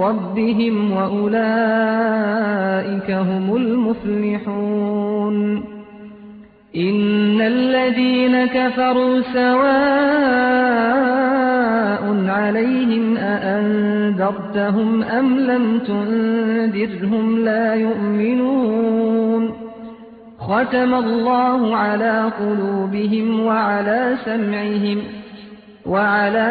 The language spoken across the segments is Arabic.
ربهم وأولئك هم المفلحون إن الذين كفروا سواء عليهم أأنذرتهم أم لم تنذرهم لا يؤمنون ختم الله على قلوبهم وعلى سمعهم وعلى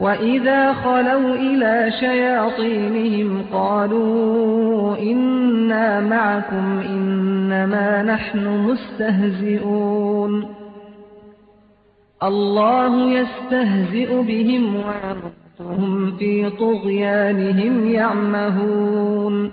وإذا خلوا إلى شياطينهم قالوا إنا معكم إنما نحن مستهزئون الله يستهزئ بهم ويردهم في طغيانهم يعمهون